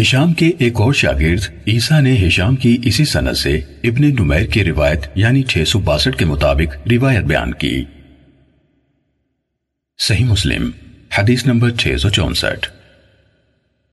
ہشام کے ایک اور شاگرد عیسیٰ نے ہشام کی اسی سنت سے ابن نمیر کی روایت یعنی 662 کے مطابق روایت بیان کی۔ صحیح مسلم، حدیث نمبر 664